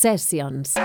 Sessions.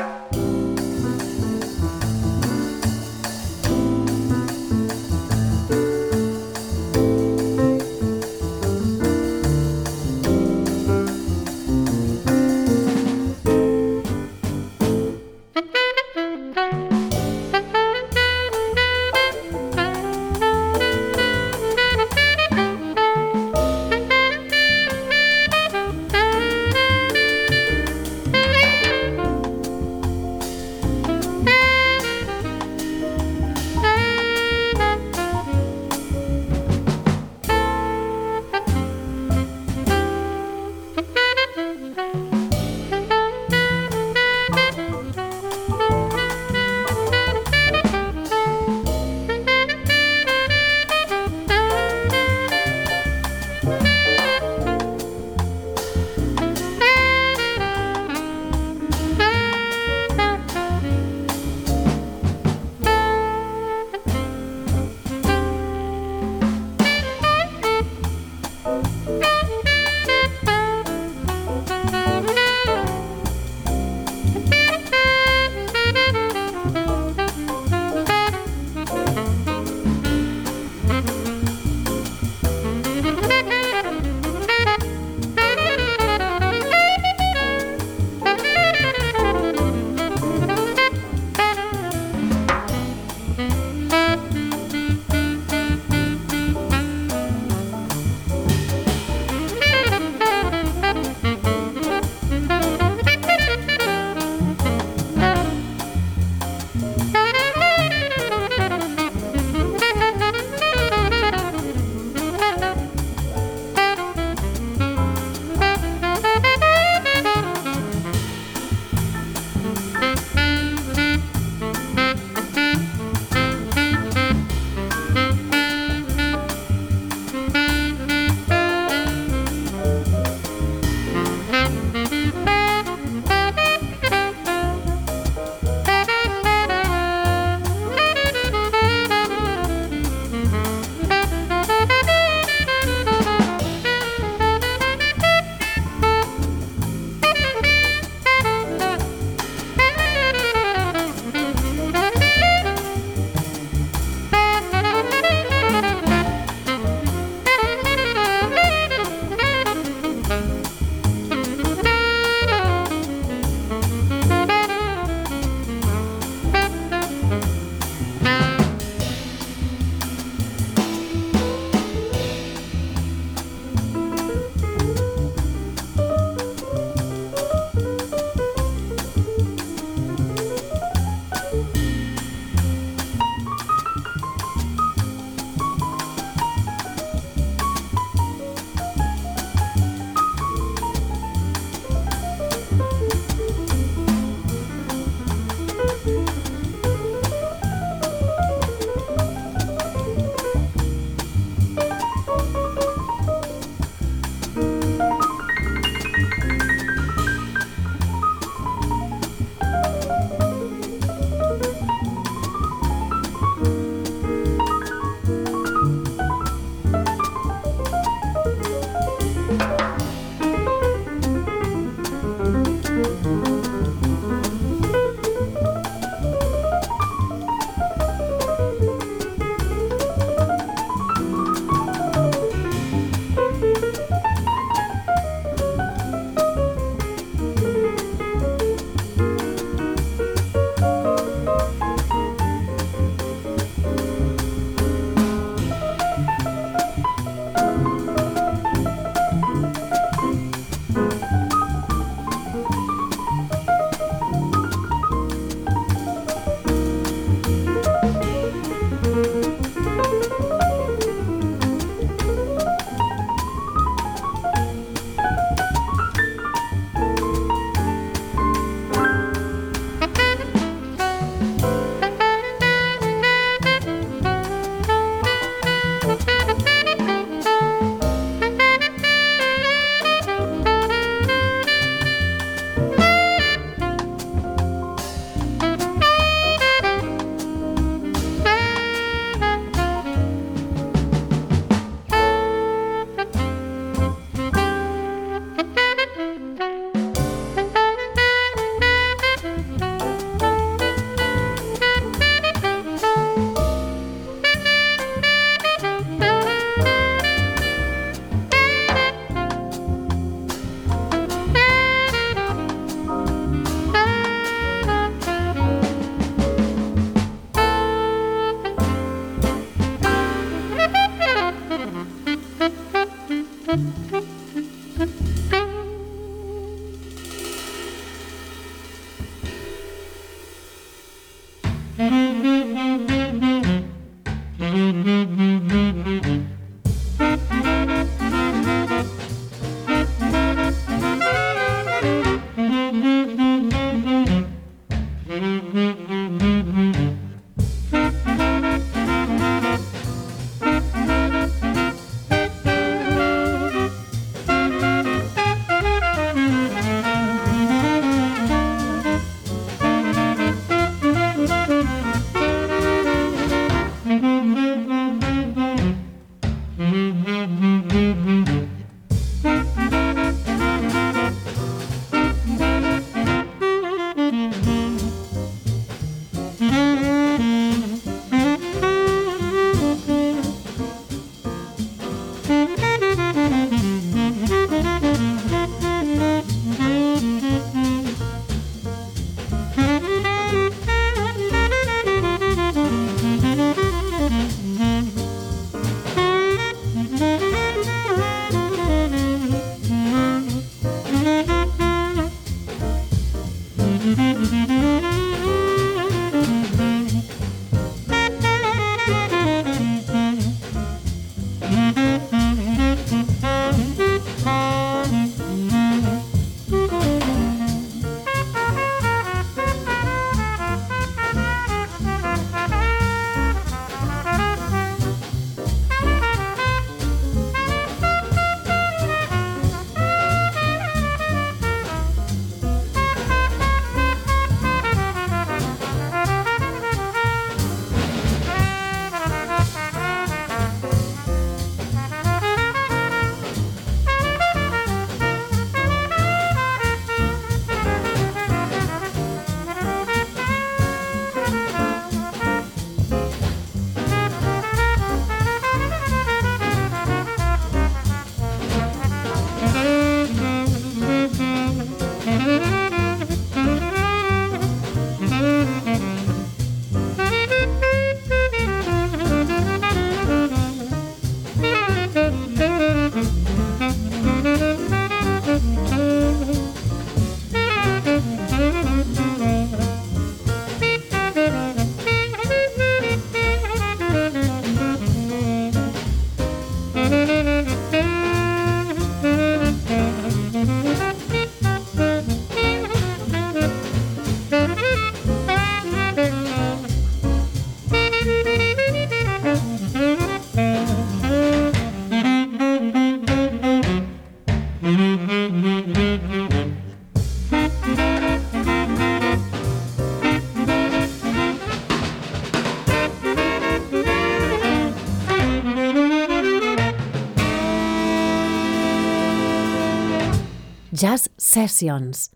Sessions.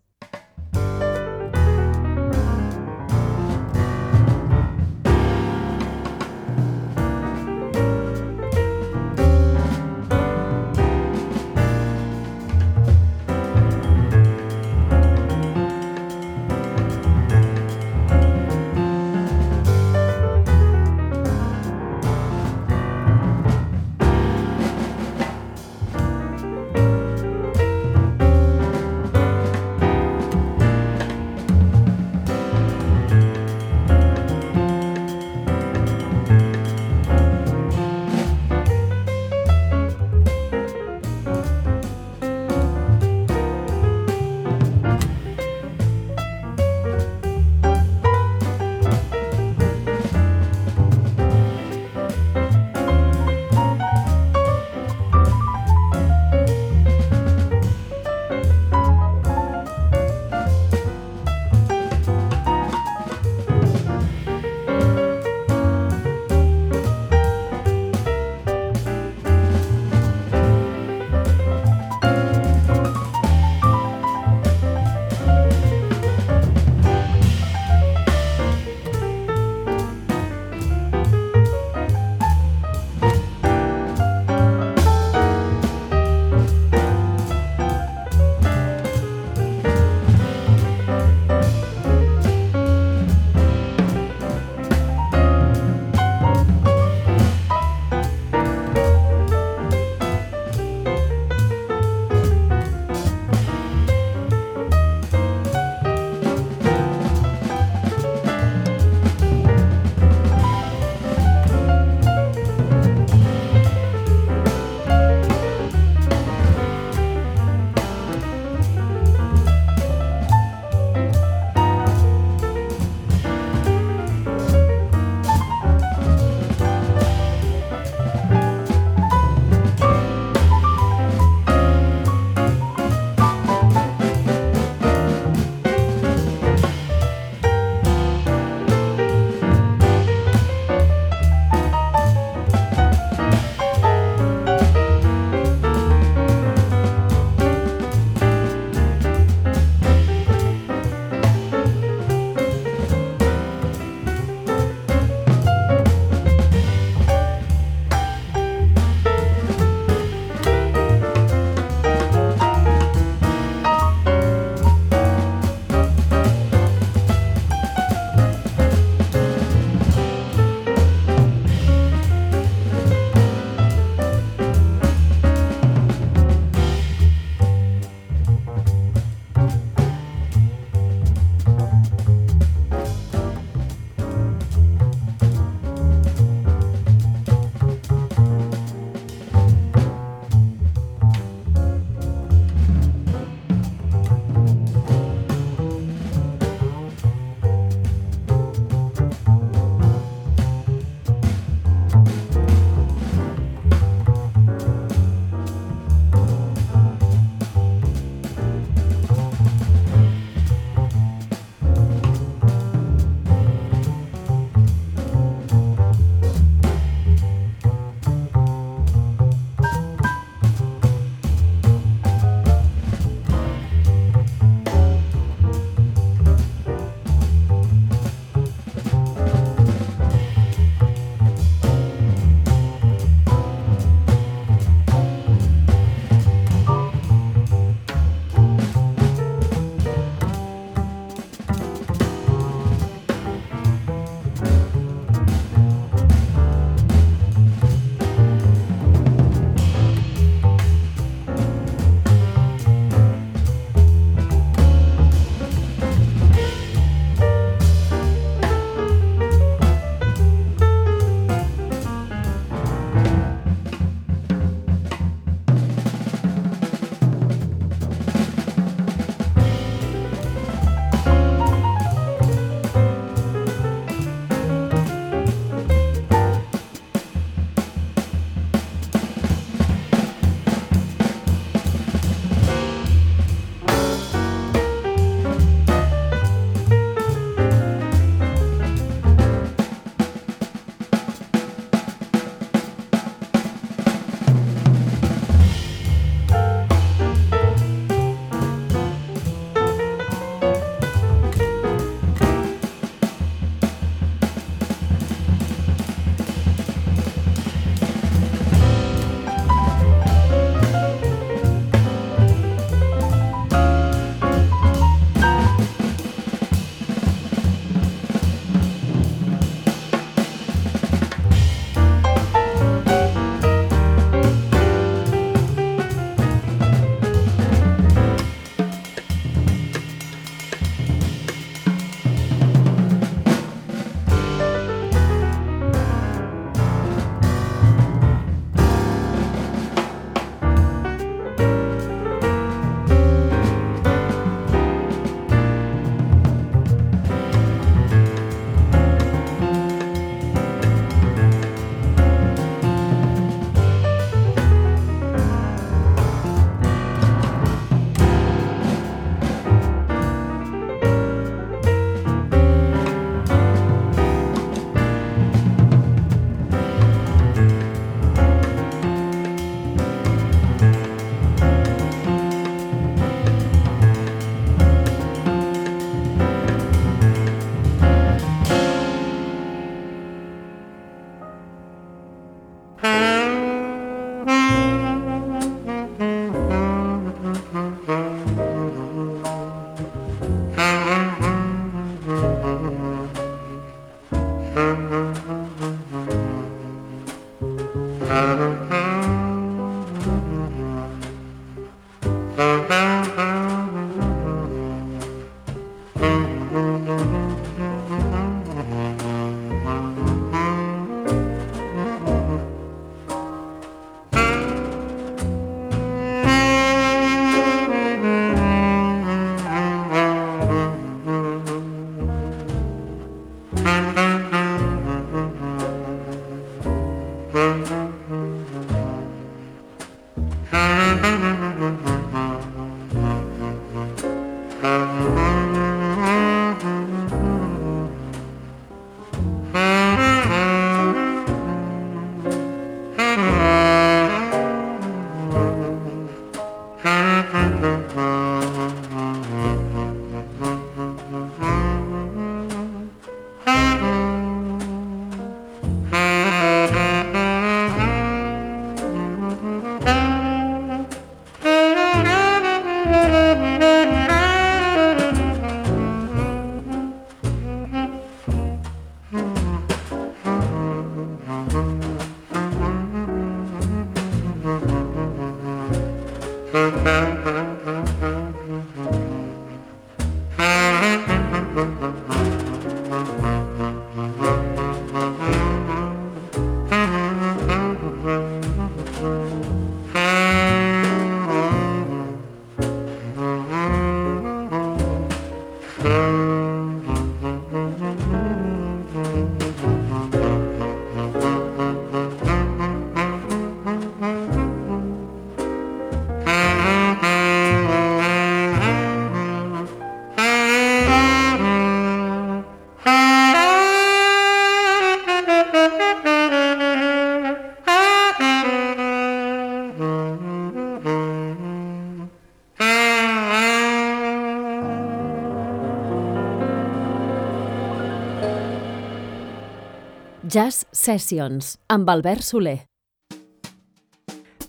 Jazz Sessions amb Albert Soler.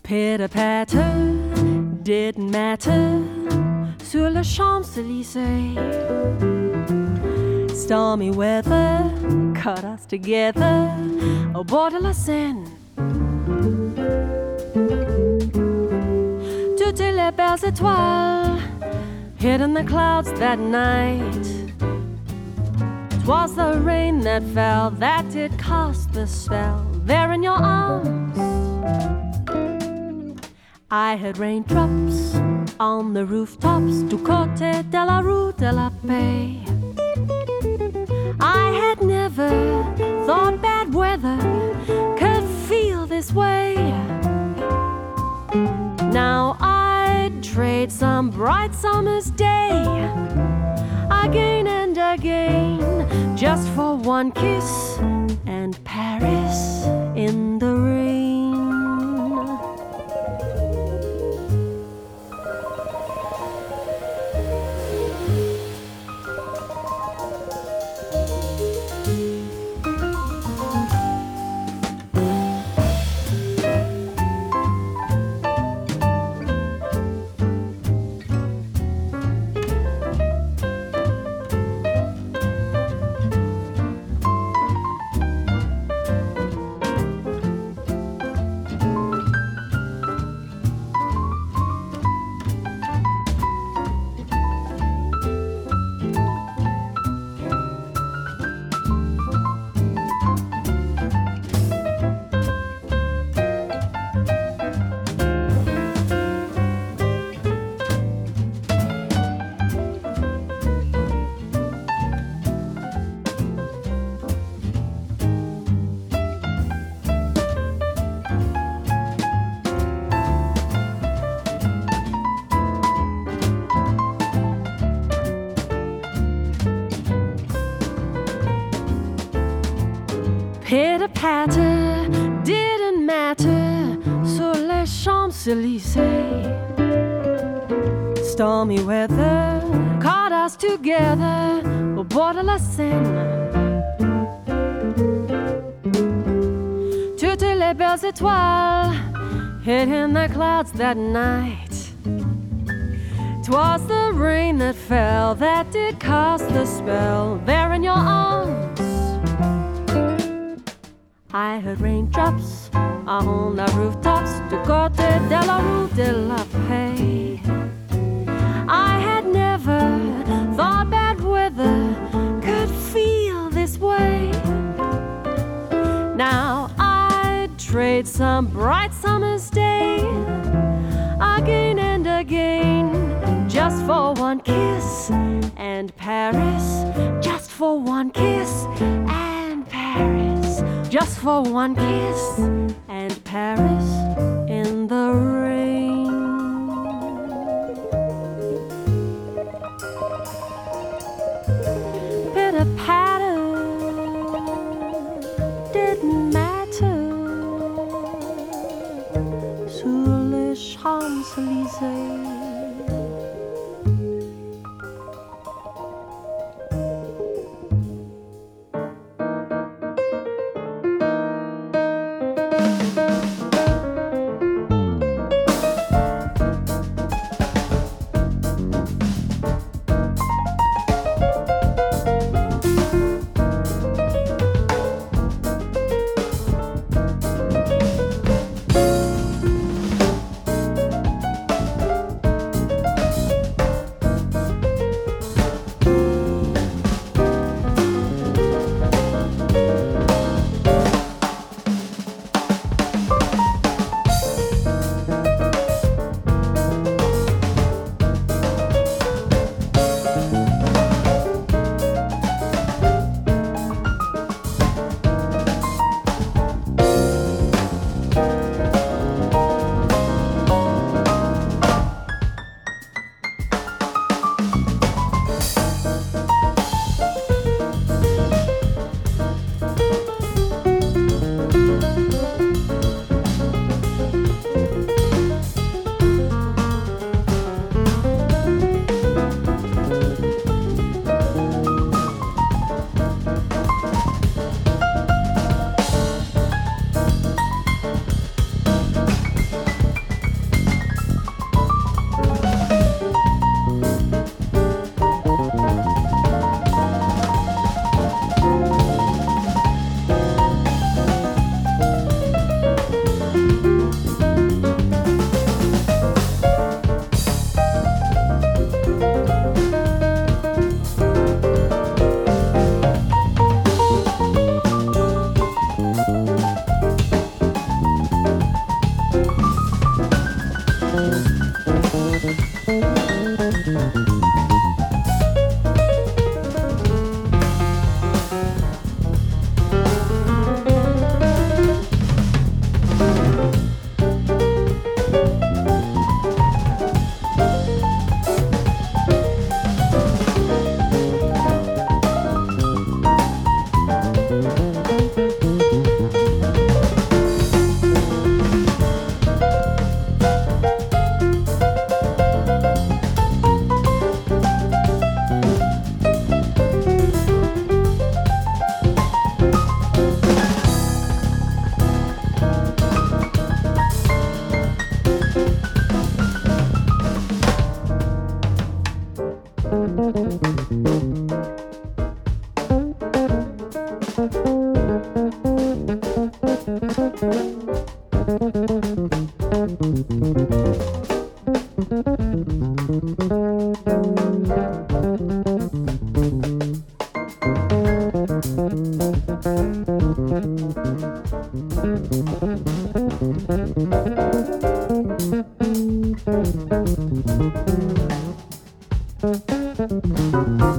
Pitter patter didn't matter sur le Champs-Élysées. Stormy weather caught us together au bord de la Seine. Toutes les belles étoiles hid in the clouds that night. Was the rain that fell that did cast the spell there in your arms. I had raindrops on the rooftops du côté de la rue de la Paix. I had never thought bad weather could feel this way. Now I'd trade some bright summer's day again and again just for one kiss and Paris in the Champs-Élysées. Stormy weather caught us together au bord de la Seine. Toutes les belles étoiles hid in the clouds that night. Twas the rain that fell that did cast the spell there in your arms. I heard raindrops on the rooftops du côté de la rue de la paix. I had never thought bad weather could feel this way. Now I'd trade some bright summer's day again and again just for one kiss and Paris, just for one kiss and Paris, just for one kiss and Paris in the rain. Thank you.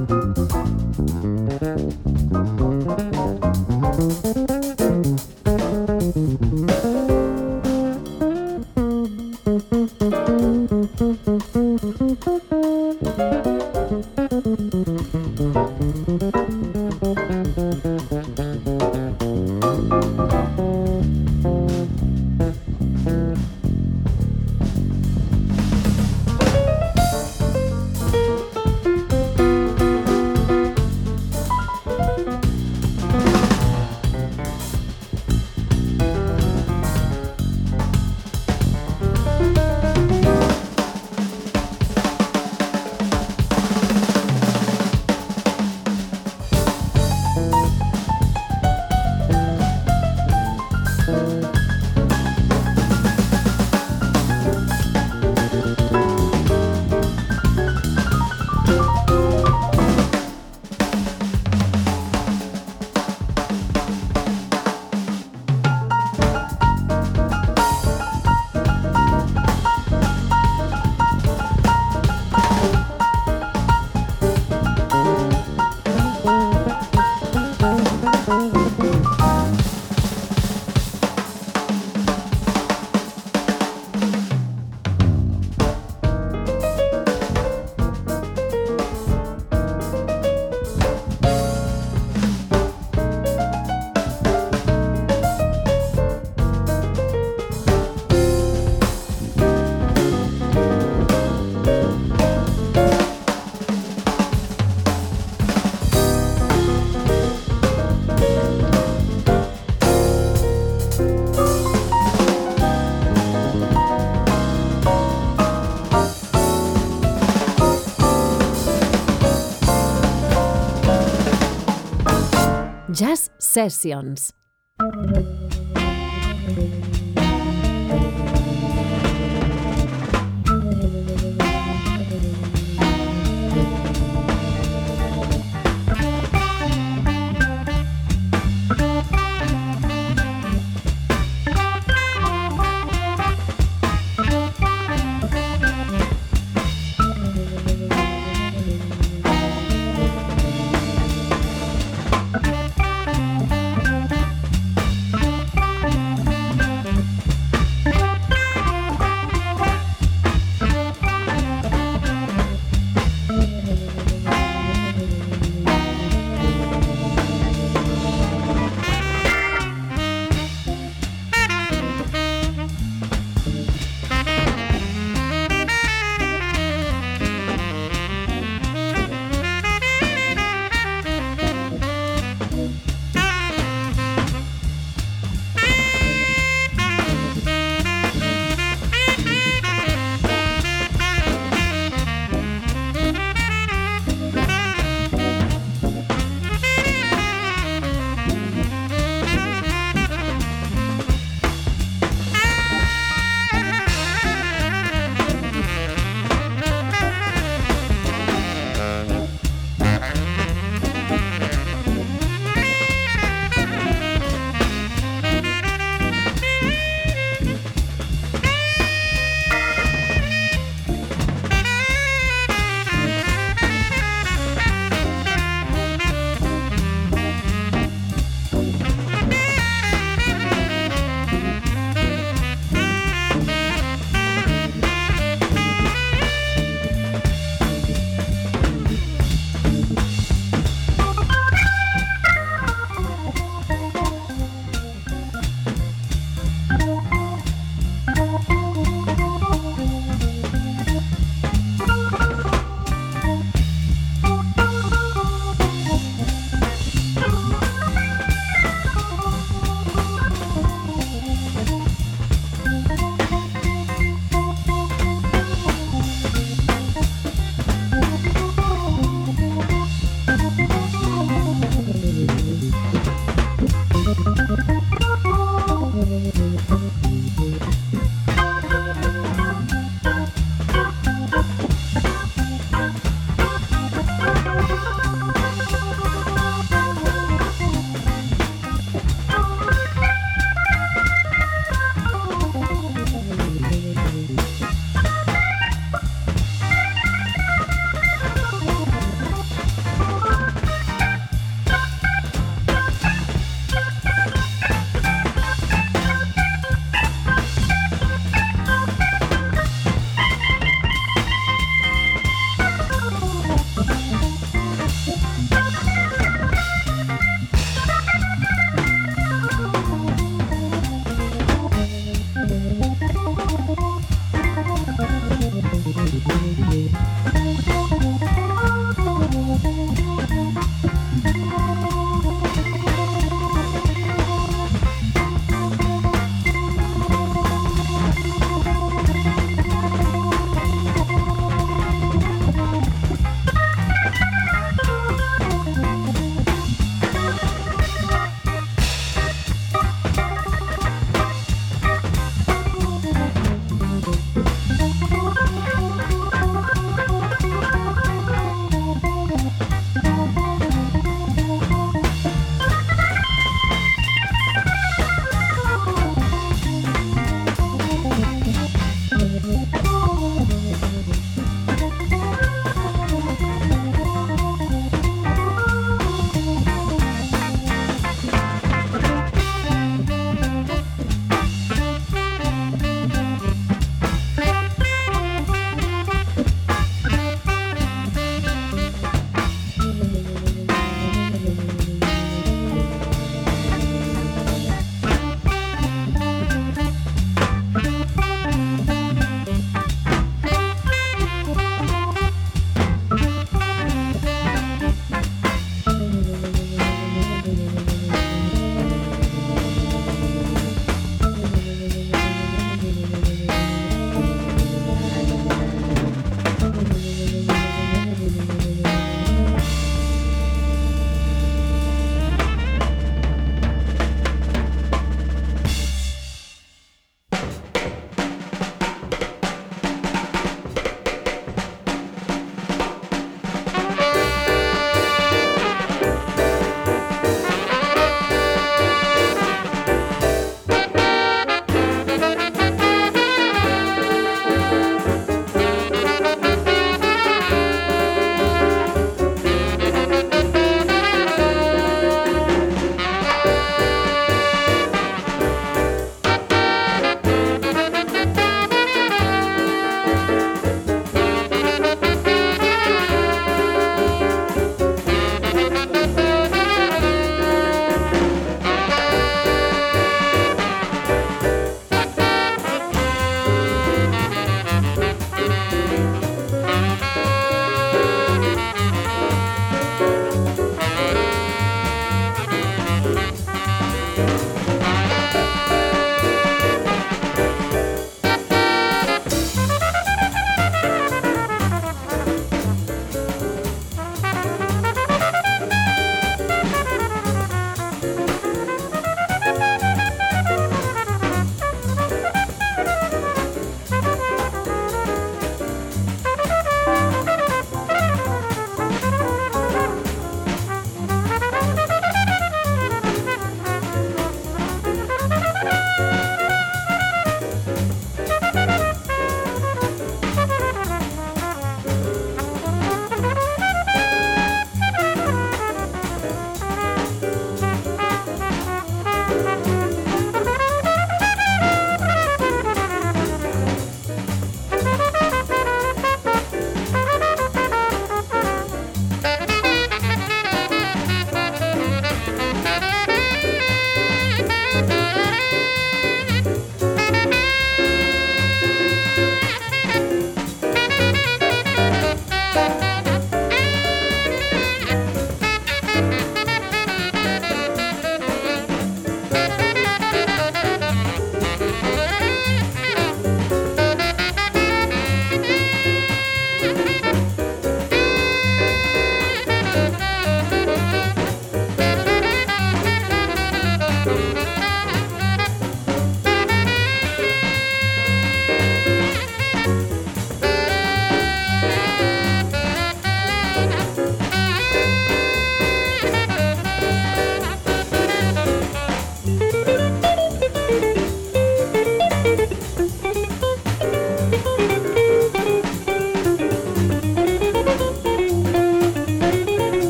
Sessions.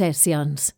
Sessions.